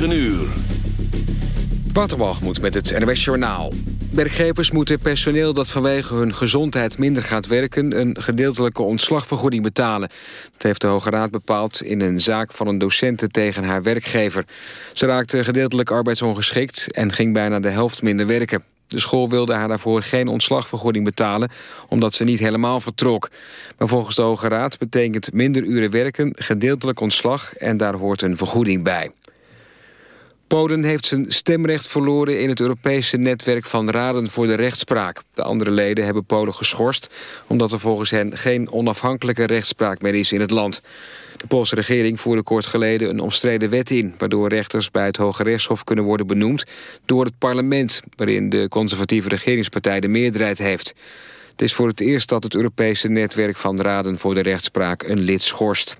9 uur. Waterwalgemoed met het NWS Journaal. Werkgevers moeten personeel dat vanwege hun gezondheid minder gaat werken... een gedeeltelijke ontslagvergoeding betalen. Dat heeft de Hoge Raad bepaald in een zaak van een docente tegen haar werkgever. Ze raakte gedeeltelijk arbeidsongeschikt en ging bijna de helft minder werken. De school wilde haar daarvoor geen ontslagvergoeding betalen... omdat ze niet helemaal vertrok. Maar volgens de Hoge Raad betekent minder uren werken... gedeeltelijk ontslag en daar hoort een vergoeding bij. Polen heeft zijn stemrecht verloren in het Europese netwerk van raden voor de rechtspraak. De andere leden hebben Polen geschorst... omdat er volgens hen geen onafhankelijke rechtspraak meer is in het land. De Poolse regering voerde kort geleden een omstreden wet in... waardoor rechters bij het Hoge Rechtshof kunnen worden benoemd... door het parlement, waarin de conservatieve regeringspartij de meerderheid heeft. Het is voor het eerst dat het Europese netwerk van raden voor de rechtspraak een lid schorst.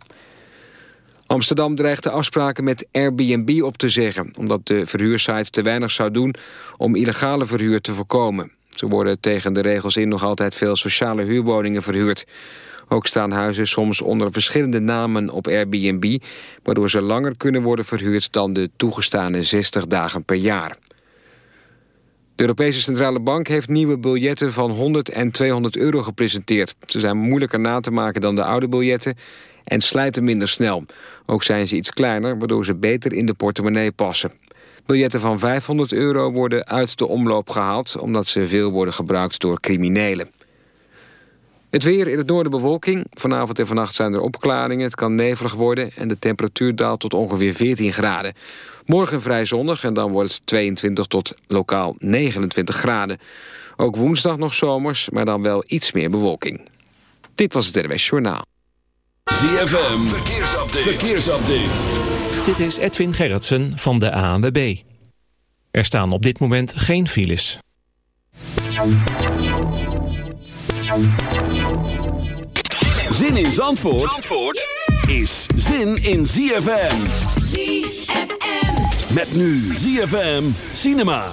Amsterdam dreigt de afspraken met Airbnb op te zeggen... omdat de verhuursite te weinig zou doen om illegale verhuur te voorkomen. Ze worden tegen de regels in nog altijd veel sociale huurwoningen verhuurd. Ook staan huizen soms onder verschillende namen op Airbnb... waardoor ze langer kunnen worden verhuurd dan de toegestane 60 dagen per jaar. De Europese Centrale Bank heeft nieuwe biljetten van 100 en 200 euro gepresenteerd. Ze zijn moeilijker na te maken dan de oude biljetten en slijten minder snel. Ook zijn ze iets kleiner, waardoor ze beter in de portemonnee passen. Biljetten van 500 euro worden uit de omloop gehaald... omdat ze veel worden gebruikt door criminelen. Het weer in het noorden bewolking. Vanavond en vannacht zijn er opklaringen. Het kan nevelig worden en de temperatuur daalt tot ongeveer 14 graden. Morgen vrij zonnig en dan wordt het 22 tot lokaal 29 graden. Ook woensdag nog zomers, maar dan wel iets meer bewolking. Dit was het RWS Journaal. ZFM, verkeersupdate. verkeersupdate. Dit is Edwin Gerritsen van de ANWB. Er staan op dit moment geen files. Zin in Zandvoort, Zandvoort is zin in ZFM. ZFM. Met nu ZFM Cinema.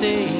see.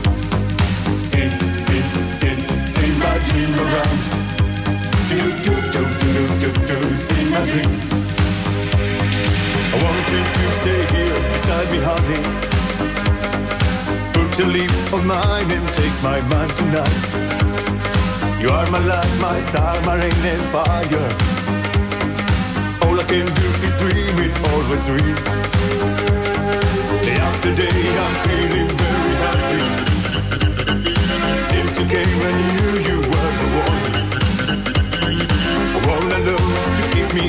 See, sing, sing, see my dream around. Do, do, do, do, do, do, see my dream. I want you to stay here beside me, honey. Put your lips on mine and take my mind tonight. You are my light, my star, my rain and fire. All I can do is dream it, always dream. Day after day, I'm feeling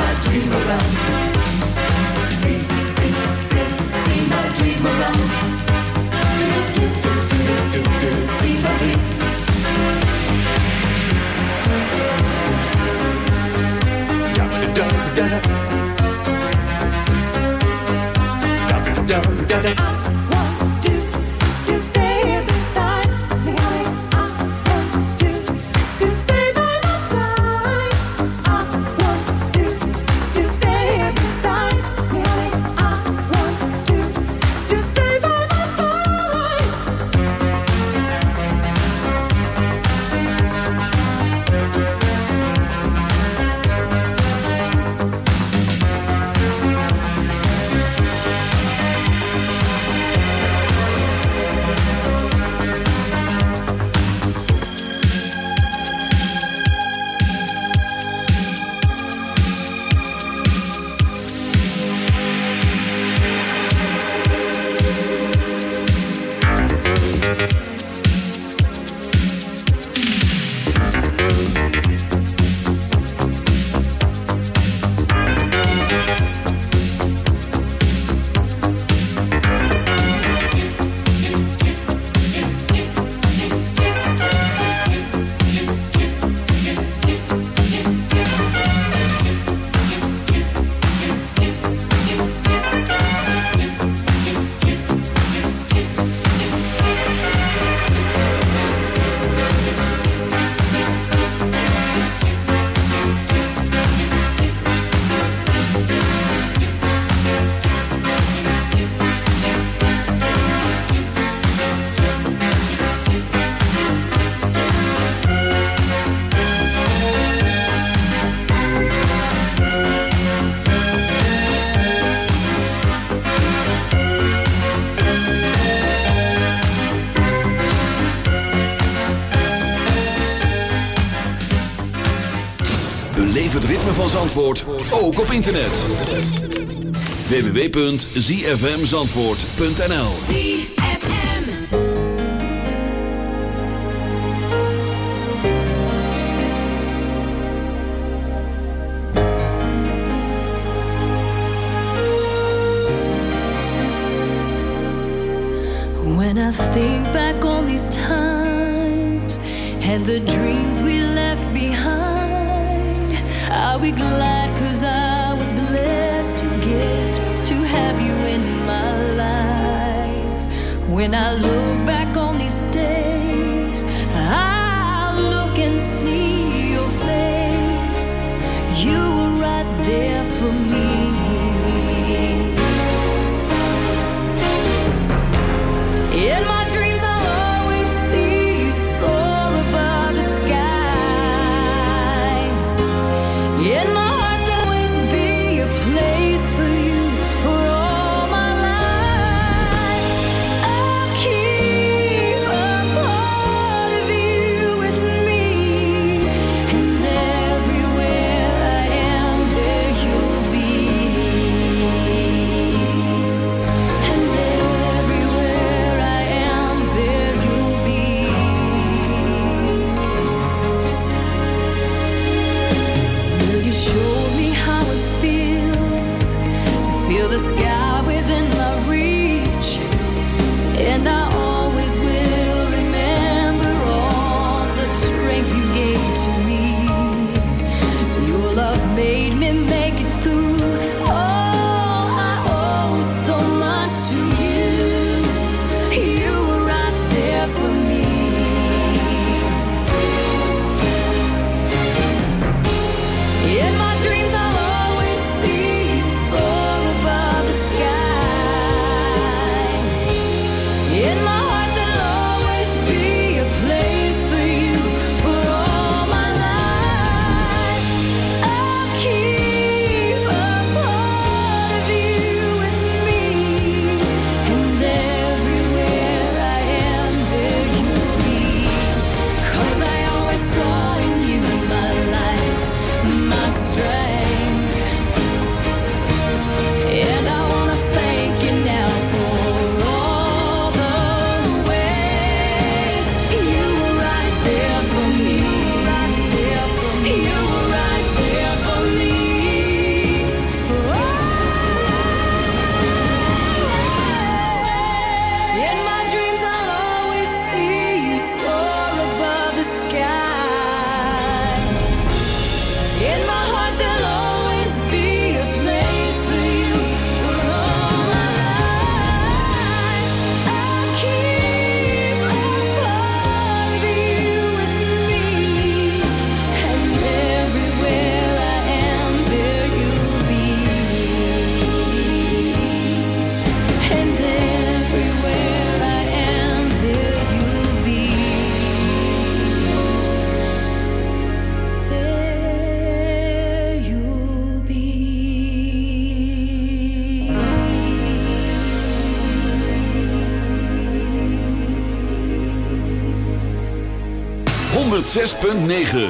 My dream around. Van Zandvoort, ook op internet. www.zfmzandvoort.nl When I think back on these times and the dreams we left behind, I'll be glad cause I was blessed to get to have you in my life. When I look back 9.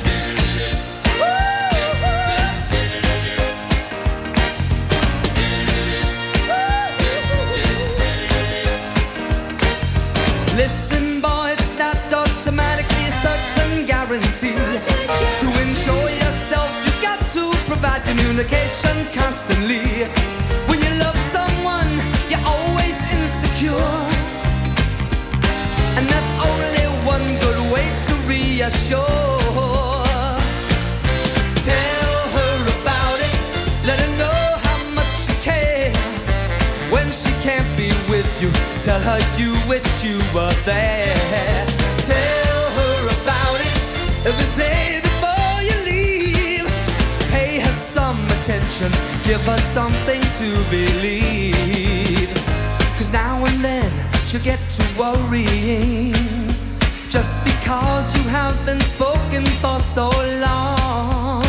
communication constantly. When you love someone, you're always insecure. And there's only one good way to reassure. Tell her about it, let her know how much you care. When she can't be with you, tell her you wished you were there. give us something to believe. Cause now and then you get to worrying. Just because you haven't spoken for so long.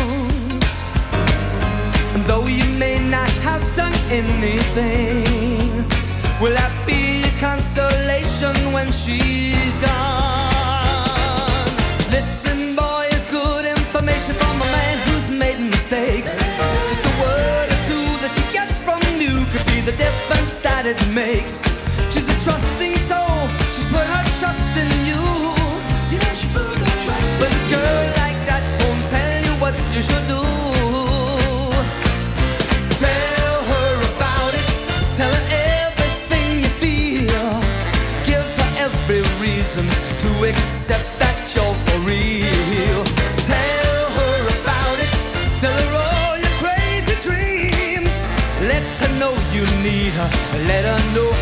And though you may not have done anything, will that be a consolation when she's gone? the difference that it makes. She's a trusting soul. Let her know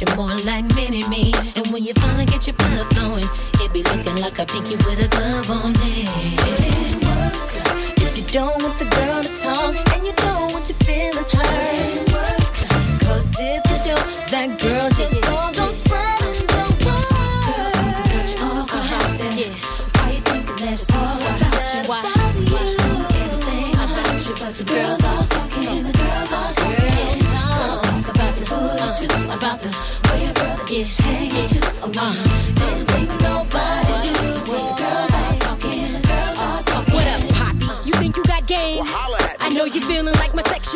you're more like Mini Me. And when you finally get your blood flowing, it be looking like a pinky with a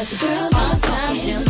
'Cause girls all talking,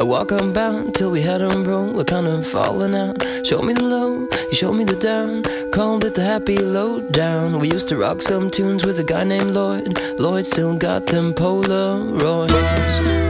I walk on unbound till we had him broke. We're kind of falling out. Show me the low, you showed me the down. Called it the happy low down. We used to rock some tunes with a guy named Lloyd. Lloyd still got them Polaroids.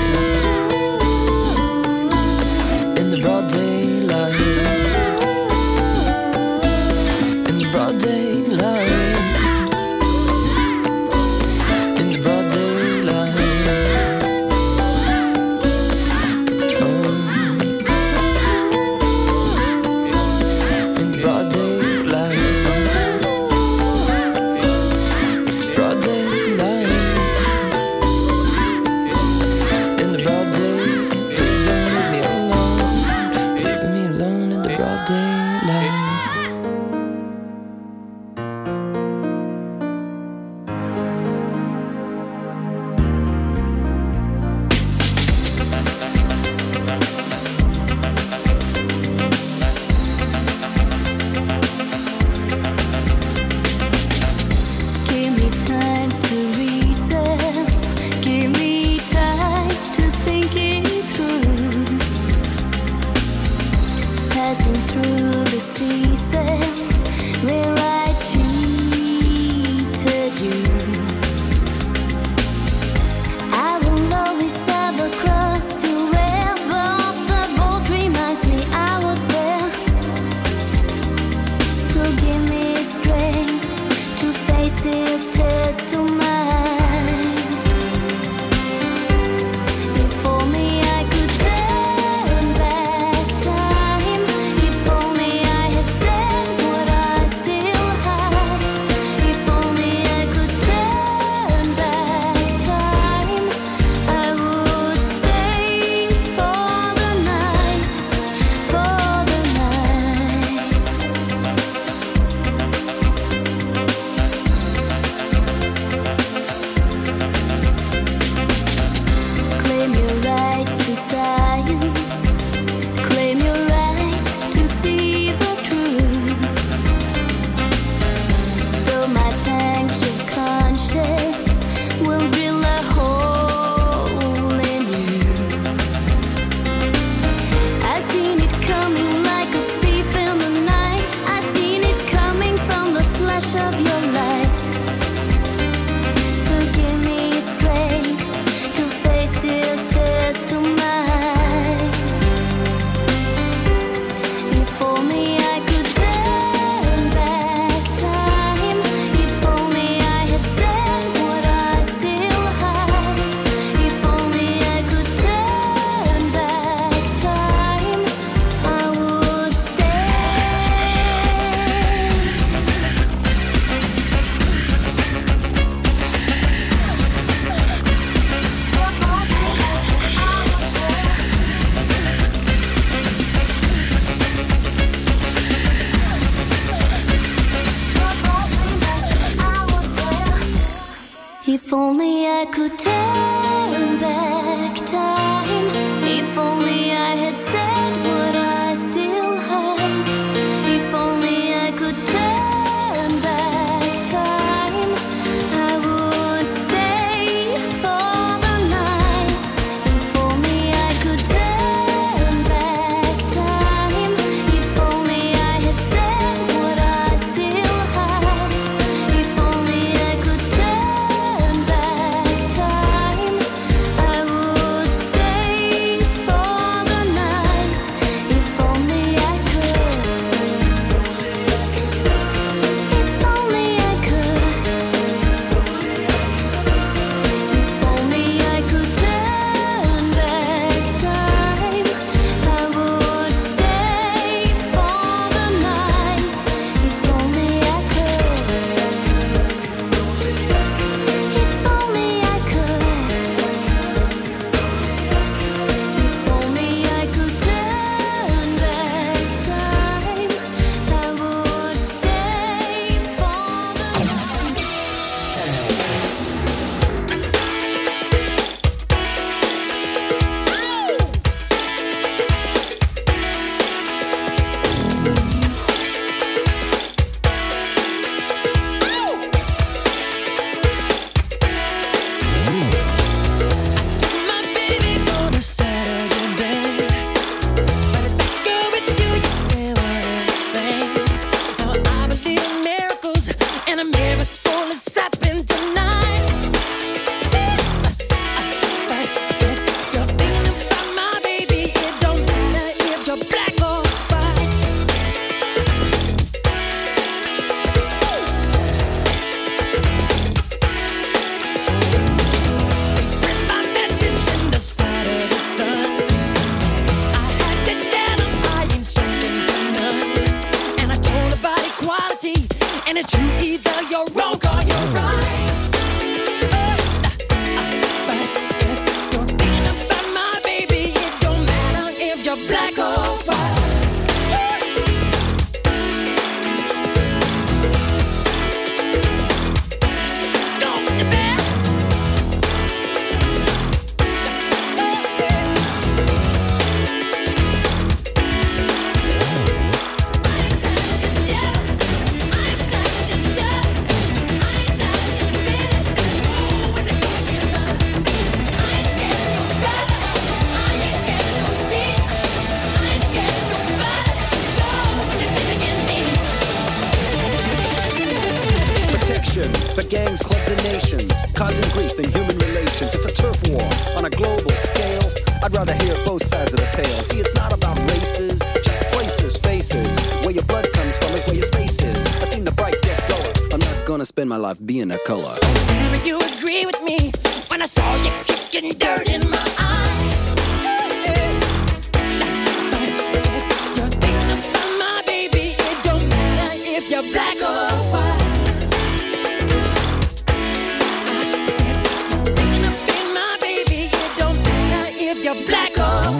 Only I could turn